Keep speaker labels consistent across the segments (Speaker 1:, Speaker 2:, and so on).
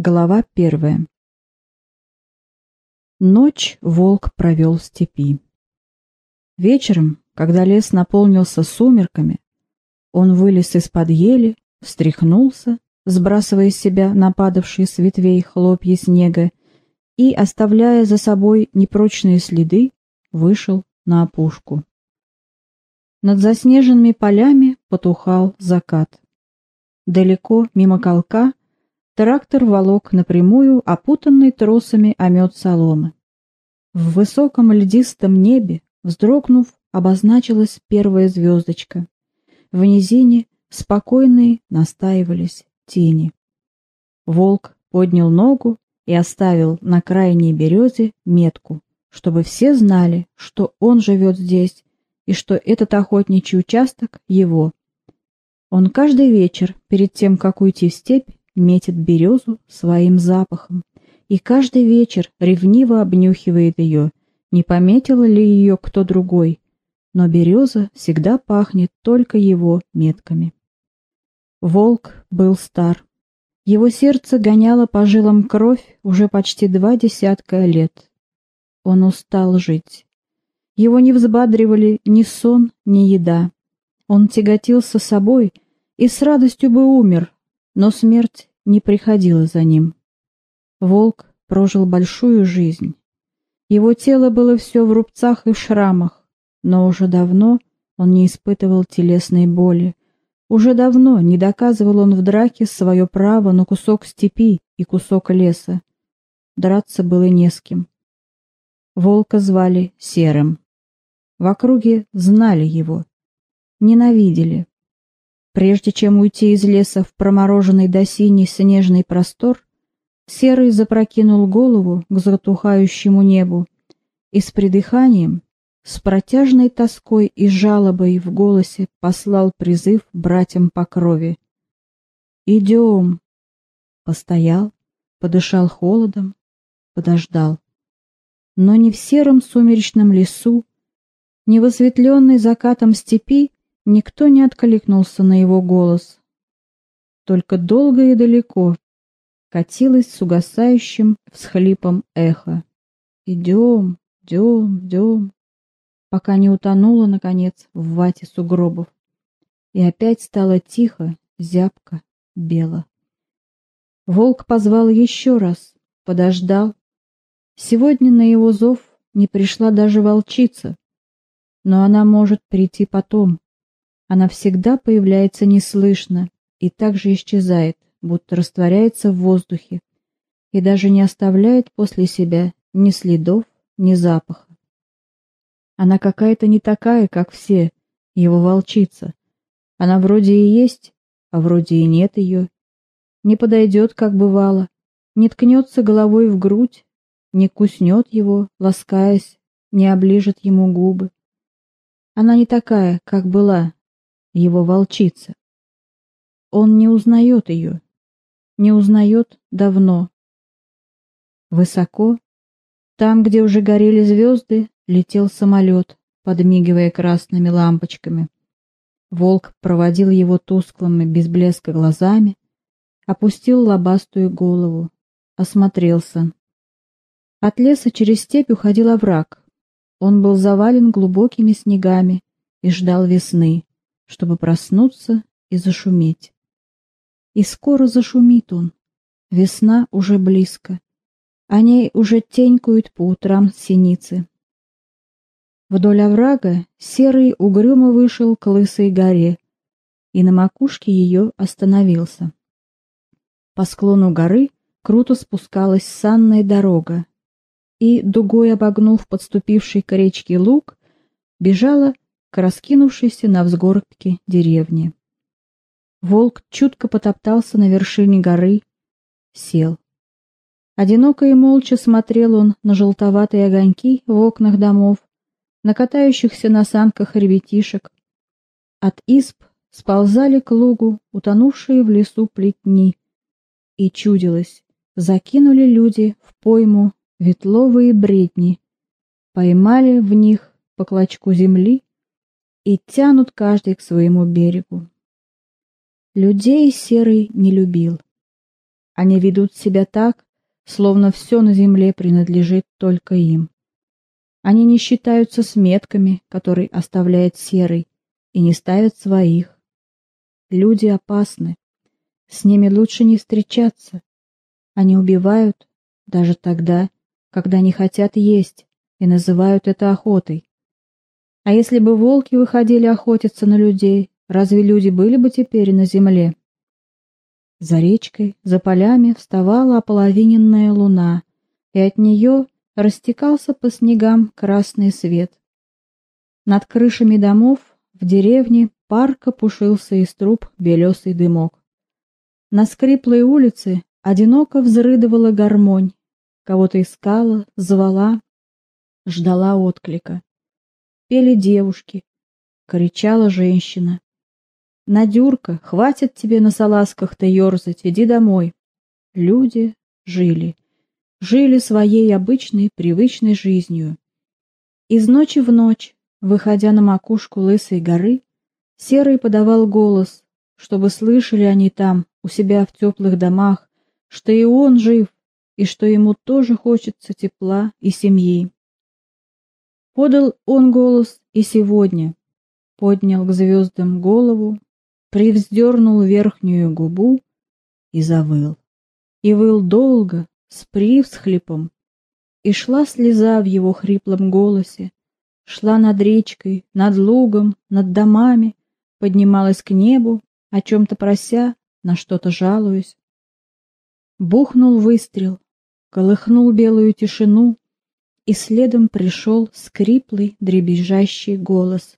Speaker 1: Глава первая. Ночь волк провел в степи. Вечером, когда лес наполнился сумерками, он вылез из-под ели, встряхнулся, сбрасывая с себя нападавшие с ветвей хлопья снега и, оставляя за собой непрочные следы, вышел на опушку. Над заснеженными полями потухал закат. Далеко, мимо колка, Трактор волок напрямую, опутанный тросами омет соломы. В высоком льдистом небе, вздрогнув, обозначилась первая звездочка. В низине спокойные настаивались тени. Волк поднял ногу и оставил на крайней березе метку, чтобы все знали, что он живет здесь и что этот охотничий участок его. Он каждый вечер, перед тем, как уйти в степь, метит березу своим запахом и каждый вечер ревниво обнюхивает ее, не пометил ли ее кто другой, но береза всегда пахнет только его метками. Волк был стар. Его сердце гоняло по жилам кровь уже почти два десятка лет. Он устал жить. Его не взбадривали ни сон, ни еда. Он тяготился собой и с радостью бы умер, но смерть не приходила за ним. Волк прожил большую жизнь. Его тело было все в рубцах и шрамах, но уже давно он не испытывал телесной боли. Уже давно не доказывал он в драке свое право на кусок степи и кусок леса. Драться было не с кем. Волка звали Серым. В округе знали его, ненавидели, Прежде чем уйти из леса в промороженный до синий снежный простор, Серый запрокинул голову к затухающему небу и с придыханием, с протяжной тоской и жалобой в голосе послал призыв братьям по крови. «Идем!» Постоял, подышал холодом, подождал. Но ни в сером сумеречном лесу, ни в осветленной закатом степи Никто не откликнулся на его голос. Только долго и далеко катилось с угасающим всхлипом эхо. «Идем, идем, идем», пока не утонуло, наконец, в вате сугробов. И опять стало тихо, зябко, бело. Волк позвал еще раз, подождал. Сегодня на его зов не пришла даже волчица, но она может прийти потом, она всегда появляется неслышно и также исчезает, будто растворяется в воздухе, и даже не оставляет после себя ни следов, ни запаха. Она какая-то не такая, как все, его волчица. Она вроде и есть, а вроде и нет ее. Не подойдет, как бывало, не ткнется головой в грудь, не куснет его, ласкаясь, не оближет ему губы. Она не такая, как была, его волчица. Он не узнает ее, не узнает давно. Высоко, там, где уже горели звезды, летел самолет, подмигивая красными лампочками. Волк проводил его тусклыми, без блеска глазами, опустил лобастую голову, осмотрелся. От леса через степь уходил овраг. Он был завален глубокими снегами и ждал весны чтобы проснуться и зашуметь. И скоро зашумит он. Весна уже близко. О ней уже тенькают по утрам синицы. Вдоль оврага серый угрюмо вышел к лысой горе и на макушке ее остановился. По склону горы круто спускалась санная дорога, и, дугой обогнув подступивший к речке луг, бежала к раскинувшейся на взгорке деревне. Волк чутко потоптался на вершине горы, сел. Одиноко и молча смотрел он на желтоватые огоньки в окнах домов, на катающихся на санках ребятишек. От изб сползали к лугу утонувшие в лесу плетни, и чудилось, закинули люди в пойму ветловые бредни, поймали в них по клочку земли и тянут каждый к своему берегу. Людей Серый не любил. Они ведут себя так, словно все на земле принадлежит только им. Они не считаются с метками, которые оставляет серый, и не ставят своих. Люди опасны. С ними лучше не встречаться. Они убивают даже тогда, когда не хотят есть, и называют это охотой. А если бы волки выходили охотиться на людей, разве люди были бы теперь на земле? За речкой, за полями вставала ополовиненная луна, и от нее растекался по снегам красный свет. Над крышами домов в деревне парка пушился из труб белесый дымок. На скриплой улице одиноко взрыдывала гармонь, кого-то искала, звала, ждала отклика. Пели девушки, кричала женщина. «Надюрка, хватит тебе на салазках-то ерзать, иди домой». Люди жили, жили своей обычной, привычной жизнью. Из ночи в ночь, выходя на макушку лысой горы, Серый подавал голос, чтобы слышали они там, у себя в теплых домах, что и он жив, и что ему тоже хочется тепла и семьи. Подал он голос и сегодня, поднял к звездам голову, привздернул верхнюю губу и завыл. И выл долго, с привсхлипом, и шла слеза в его хриплом голосе, шла над речкой, над лугом, над домами, поднималась к небу, о чем-то прося, на что-то жалуясь. Бухнул выстрел, колыхнул белую тишину, и следом пришел скриплый, дребезжащий голос.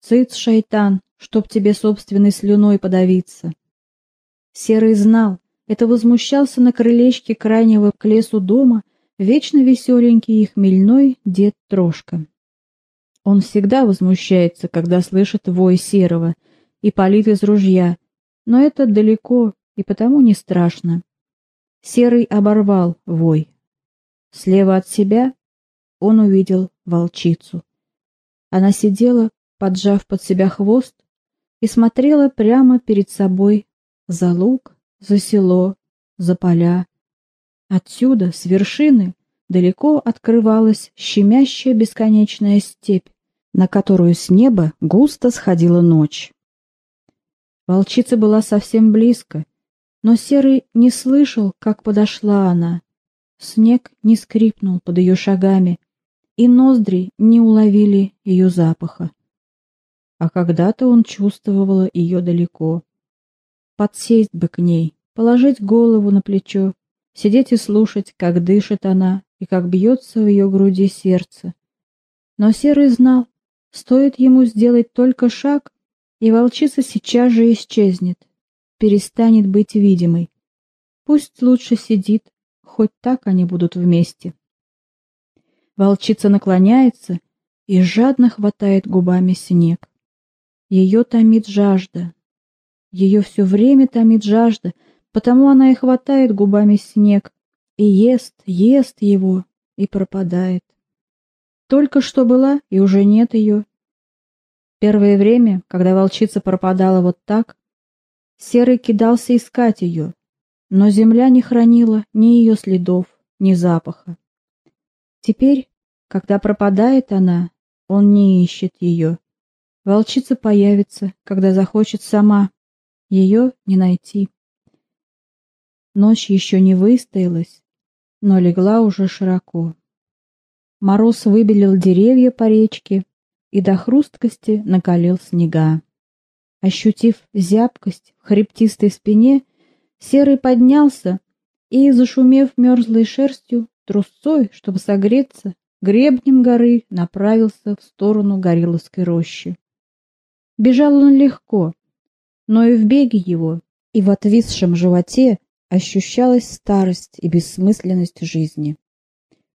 Speaker 1: «Цыц, шайтан, чтоб тебе собственной слюной подавиться!» Серый знал, это возмущался на крылечке крайнего к лесу дома вечно веселенький и хмельной дед Трошка. Он всегда возмущается, когда слышит вой серого и палит из ружья, но это далеко и потому не страшно. Серый оборвал вой. Слева от себя он увидел волчицу. Она сидела, поджав под себя хвост, и смотрела прямо перед собой за луг, за село, за поля. Отсюда, с вершины, далеко открывалась щемящая бесконечная степь, на которую с неба густо сходила ночь. Волчица была совсем близко, но Серый не слышал, как подошла она. Снег не скрипнул под ее шагами, и ноздри не уловили ее запаха. А когда-то он чувствовал ее далеко. Подсесть бы к ней, положить голову на плечо, сидеть и слушать, как дышит она и как бьется в ее груди сердце. Но Серый знал, Стоит ему сделать только шаг, и волчица сейчас же исчезнет, перестанет быть видимой. Пусть лучше сидит, хоть так они будут вместе. Волчица наклоняется и жадно хватает губами снег. Ее томит жажда. Ее все время томит жажда, потому она и хватает губами снег, и ест, ест его, и пропадает. Только что была, и уже нет ее. Первое время, когда волчица пропадала вот так, Серый кидался искать ее, но земля не хранила ни ее следов, ни запаха. Теперь, когда пропадает она, он не ищет ее. Волчица появится, когда захочет сама. Ее не найти. Ночь еще не выстоялась, но легла уже широко. Мороз выбелил деревья по речке и до хрусткости накалил снега. Ощутив зябкость в хребтистой спине, Серый поднялся и, зашумев мерзлой шерстью, трусцой, чтобы согреться, гребнем горы направился в сторону Гориловской рощи. Бежал он легко, но и в беге его, и в отвисшем животе ощущалась старость и бессмысленность жизни.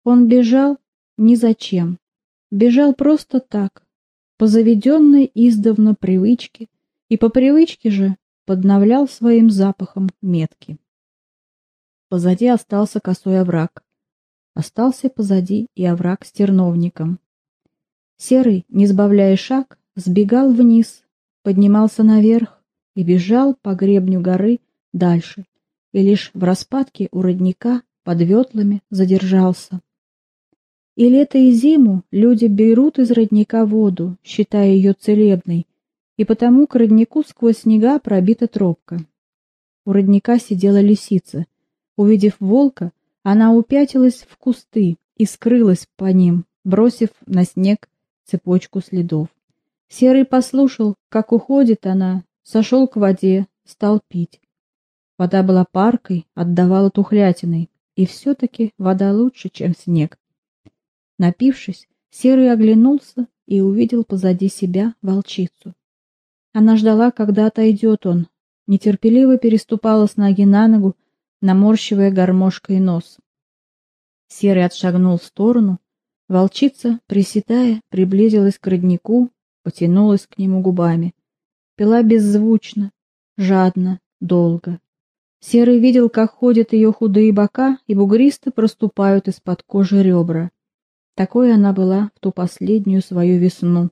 Speaker 1: Он бежал ни зачем, бежал просто так, по заведенной издавна привычке, и по привычке же подновлял своим запахом метки. Позади остался косой овраг. Остался позади и овраг с терновником. Серый, не сбавляя шаг, сбегал вниз, поднимался наверх и бежал по гребню горы дальше, и лишь в распадке у родника под ветлами задержался. И лето и зиму люди берут из родника воду, считая ее целебной, и потому к роднику сквозь снега пробита тропка. У родника сидела лисица. Увидев волка, она упятилась в кусты и скрылась по ним, бросив на снег цепочку следов. Серый послушал, как уходит она, сошел к воде, стал пить. Вода была паркой, отдавала тухлятиной, и все-таки вода лучше, чем снег. Напившись, Серый оглянулся и увидел позади себя волчицу. Она ждала, когда отойдет он, нетерпеливо переступала с ноги на ногу, наморщивая гармошкой нос. Серый отшагнул в сторону, волчица, приседая, приблизилась к роднику, потянулась к нему губами. Пила беззвучно, жадно, долго. Серый видел, как ходят ее худые бока и бугристо проступают из-под кожи ребра. Такой она была в ту последнюю свою весну.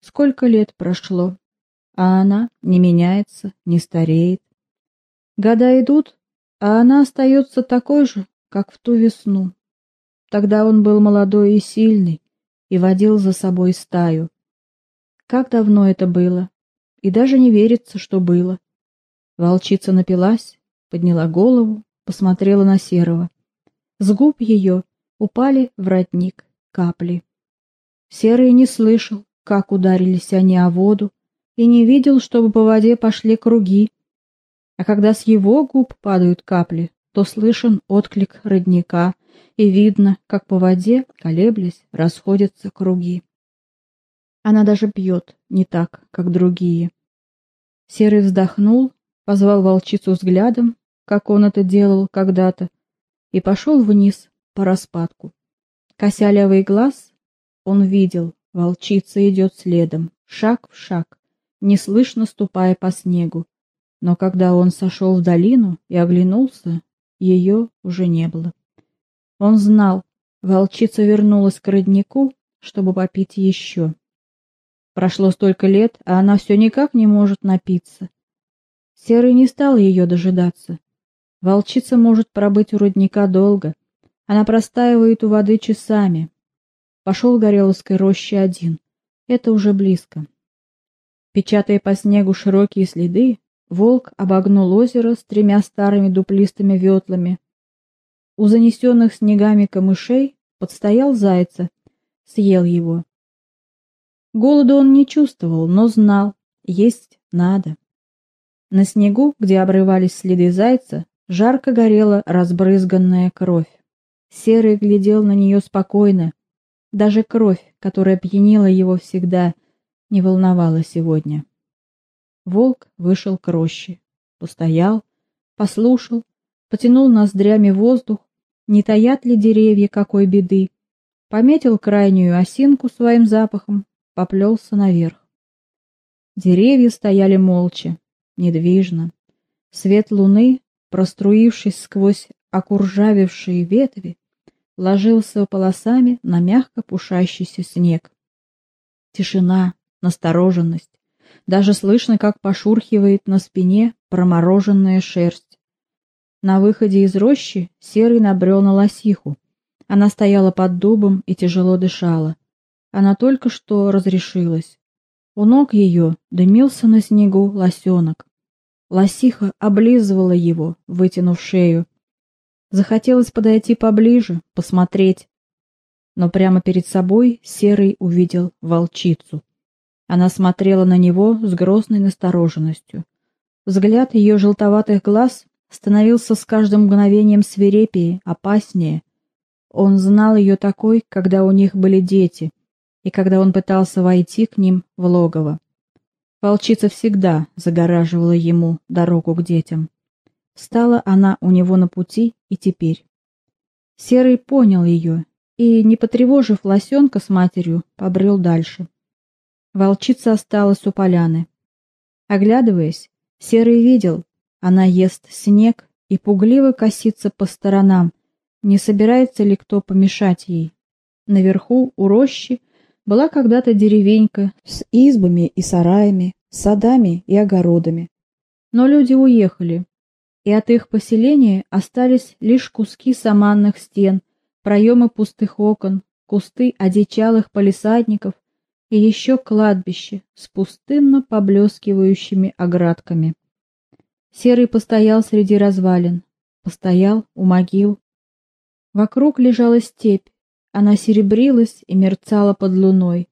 Speaker 1: Сколько лет прошло, а она не меняется, не стареет. Года идут, а она остается такой же, как в ту весну. Тогда он был молодой и сильный и водил за собой стаю. Как давно это было, и даже не верится, что было. Волчица напилась, подняла голову, посмотрела на Серого. С губ ее упали в родник капли. Серый не слышал, как ударились они о воду, и не видел, чтобы по воде пошли круги. А когда с его губ падают капли, то слышен отклик родника, и видно, как по воде, колеблясь, расходятся круги. Она даже пьет не так, как другие. Серый вздохнул, позвал волчицу взглядом, как он это делал когда-то, и пошел вниз, по распадку. Кося левый глаз, он видел, волчица идет следом, шаг в шаг, неслышно ступая по снегу. Но когда он сошел в долину и оглянулся, ее уже не было. Он знал, волчица вернулась к роднику, чтобы попить еще. Прошло столько лет, а она все никак не может напиться. Серый не стал ее дожидаться. Волчица может пробыть у родника долго, она простаивает у воды часами. Пошел Гореловской роще один. Это уже близко. Печатая по снегу широкие следы, волк обогнул озеро с тремя старыми дуплистыми ветлами. У занесенных снегами камышей подстоял зайца, съел его. Голода он не чувствовал, но знал, есть надо. На снегу, где обрывались следы зайца, жарко горела разбрызганная кровь. Серый глядел на нее спокойно. Даже кровь, которая пьянила его всегда, не волновала сегодня. Волк вышел к роще, постоял, послушал, потянул ноздрями воздух, не таят ли деревья какой беды, пометил крайнюю осинку своим запахом, поплелся наверх. Деревья стояли молча, недвижно. Свет луны, проструившись сквозь окуржавевшие ветви, ложился полосами на мягко пушащийся снег. Тишина, настороженность. Даже слышно, как пошурхивает на спине промороженная шерсть. На выходе из рощи Серый набрел на лосиху. Она стояла под дубом и тяжело дышала. Она только что разрешилась. У ног ее дымился на снегу лосенок. Лосиха облизывала его, вытянув шею, Захотелось подойти поближе, посмотреть. Но прямо перед собой Серый увидел волчицу. Она смотрела на него с грозной настороженностью. Взгляд ее желтоватых глаз становился с каждым мгновением свирепее, опаснее. Он знал ее такой, когда у них были дети, и когда он пытался войти к ним в логово. Волчица всегда загораживала ему дорогу к детям. Стала она у него на пути и теперь. Серый понял ее и, не потревожив лосенка с матерью, побрел дальше. Волчица осталась у поляны. Оглядываясь, Серый видел, она ест снег и пугливо косится по сторонам, не собирается ли кто помешать ей. Наверху, у рощи, была когда-то деревенька с избами и сараями, садами и огородами. Но люди уехали, и от их поселения остались лишь куски саманных стен, проемы пустых окон, кусты одичалых полисадников и еще кладбище с пустынно поблескивающими оградками. Серый постоял среди развалин, постоял у могил. Вокруг лежала степь, она серебрилась и мерцала под луной.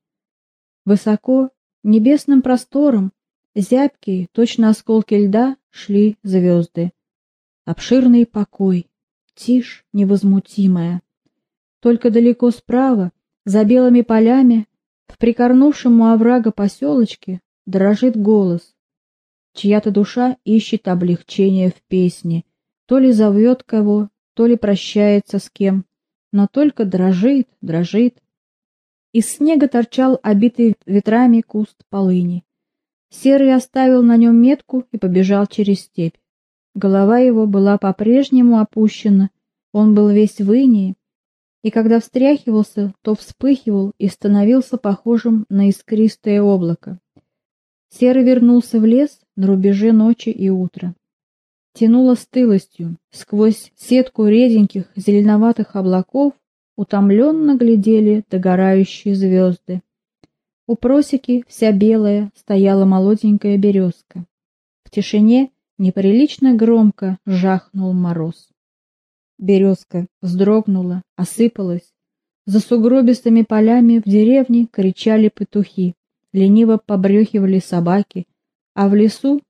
Speaker 1: Высоко, небесным простором, зябкие, точно осколки льда, шли звезды. Обширный покой, тишь невозмутимая. Только далеко справа, за белыми полями, в прикорнувшем у оврага поселочке, дрожит голос. Чья-то душа ищет облегчения в песне, то ли зовет кого, то ли прощается с кем, но только дрожит, дрожит. Из снега торчал обитый ветрами куст полыни. Серый оставил на нем метку и побежал через степь. Голова его была по-прежнему опущена, он был весь в инии, и когда встряхивался, то вспыхивал и становился похожим на искристое облако. Серый вернулся в лес на рубеже ночи и утра. Тянуло стылостью, сквозь сетку реденьких зеленоватых облаков утомленно глядели догорающие звезды. У просеки, вся белая, стояла молоденькая березка. В тишине неприлично громко жахнул мороз. Березка вздрогнула, осыпалась. За сугробистыми полями в деревне кричали петухи, лениво побрехивали собаки, а в лесу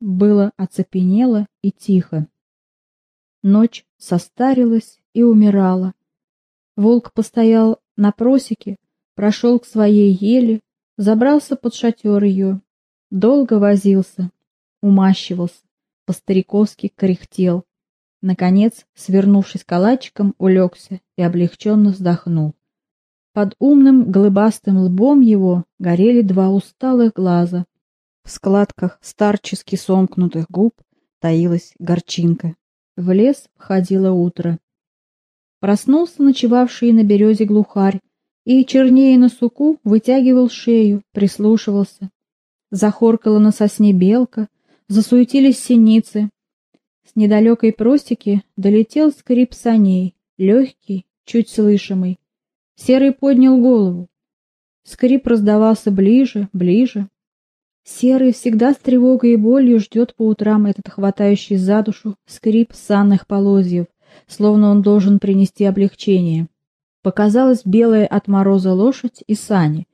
Speaker 1: было оцепенело и тихо. Ночь состарилась и умирала. Волк постоял на просеке, прошел к своей еле, забрался под шатер ее, долго возился, умащивался, по-стариковски кряхтел. Наконец, свернувшись калачиком, улегся и облегченно вздохнул. Под умным глыбастым лбом его горели два усталых глаза. В складках старчески сомкнутых губ таилась горчинка. В лес входило утро. Проснулся ночевавший на березе глухарь и, чернее на суку, вытягивал шею, прислушивался. Захоркала на сосне белка, засуетились синицы. С недалекой простики долетел скрип саней, легкий, чуть слышимый. Серый поднял голову. Скрип раздавался ближе, ближе. Серый всегда с тревогой и болью ждет по утрам этот хватающий за душу скрип санных полозьев, словно он должен принести облегчение. Показалась белая от мороза лошадь и сани.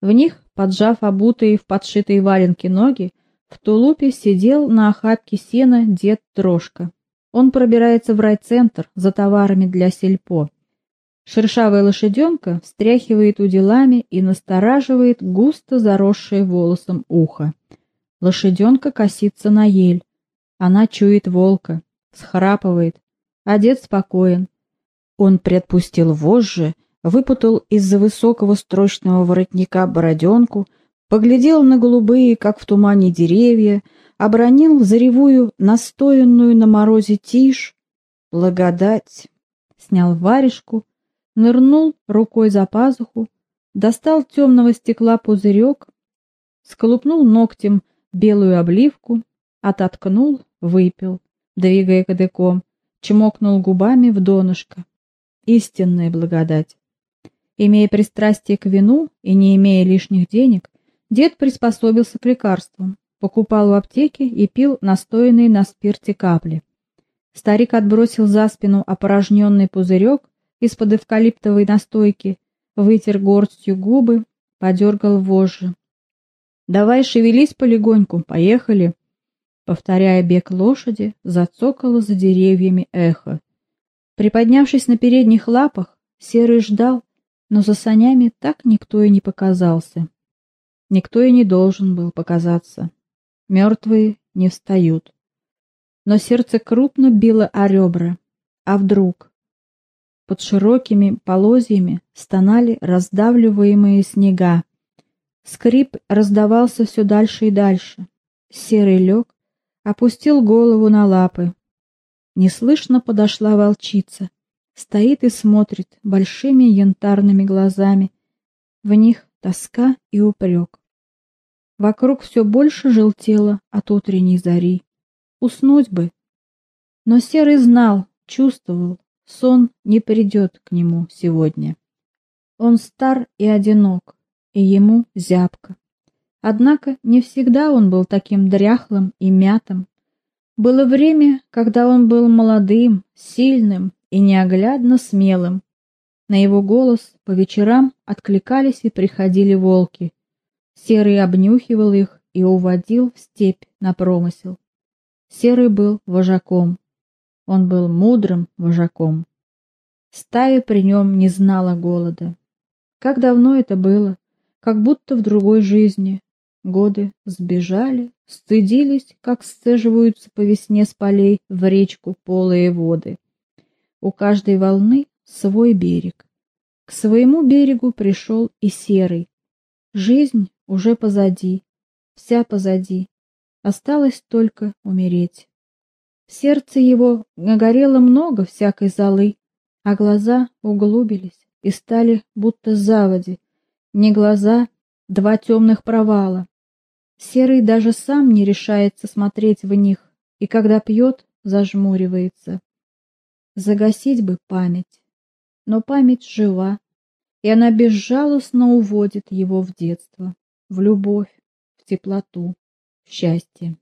Speaker 1: В них, поджав обутые в подшитые валенки ноги, в тулупе сидел на охапке сена дед Трошка. Он пробирается в райцентр за товарами для сельпо. Шершавая лошаденка встряхивает уделами и настораживает густо заросшее волосом ухо. Лошаденка косится на ель. Она чует волка, схрапывает. Одет спокоен. Он приотпустил вожжи, выпутал из-за высокого строчного воротника бороденку, поглядел на голубые, как в тумане, деревья, обронил заревую настоянную на морозе тишь, благодать, снял варежку, нырнул рукой за пазуху, достал темного стекла пузырек, сколупнул ногтем белую обливку, ототкнул, выпил, двигая кадыком, чмокнул губами в донышко. Истинная благодать. Имея пристрастие к вину и не имея лишних денег, дед приспособился к лекарствам, покупал в аптеке и пил настоянные на спирте капли. Старик отбросил за спину опорожненный пузырек из-под эвкалиптовой настойки, вытер горстью губы, подергал вожжи. «Давай шевелись полегоньку, поехали!» Повторяя бег лошади, зацокало за деревьями эхо. Приподнявшись на передних лапах, Серый ждал, но за санями так никто и не показался. Никто и не должен был показаться. Мертвые не встают. Но сердце крупно било о ребра. А вдруг? Под широкими полозьями стонали раздавливаемые снега. Скрип раздавался все дальше и дальше. Серый лег, опустил голову на лапы. Неслышно подошла волчица. Стоит и смотрит большими янтарными глазами. В них тоска и упрек. Вокруг все больше желтело от утренней зари. Уснуть бы, Но Серый знал, чувствовал, сон не придет к нему сегодня. Он стар и одинок, и ему зябко. Однако не всегда он был таким дряхлым и мятым. Было время, когда он был молодым, сильным и неоглядно смелым. На его голос по вечерам откликались и приходили волки. Серый обнюхивал их и уводил в степь на промысел. Серый был вожаком. Он был мудрым вожаком. Стая при нем не знала голода. Как давно это было, как будто в другой жизни. Годы сбежали, стыдились, как сцеживаются по весне с полей в речку полые воды. У каждой волны свой берег. К своему берегу пришел и серый. Жизнь уже позади, вся позади. Осталось только умереть. В сердце его нагорело много всякой золы, а глаза углубились и стали будто заводи, не глаза, два темных провала. Серый даже сам не решается смотреть в них, и когда пьет, зажмуривается. Загасить бы память, но память жива, и она безжалостно уводит его в детство, в любовь, в теплоту, в счастье.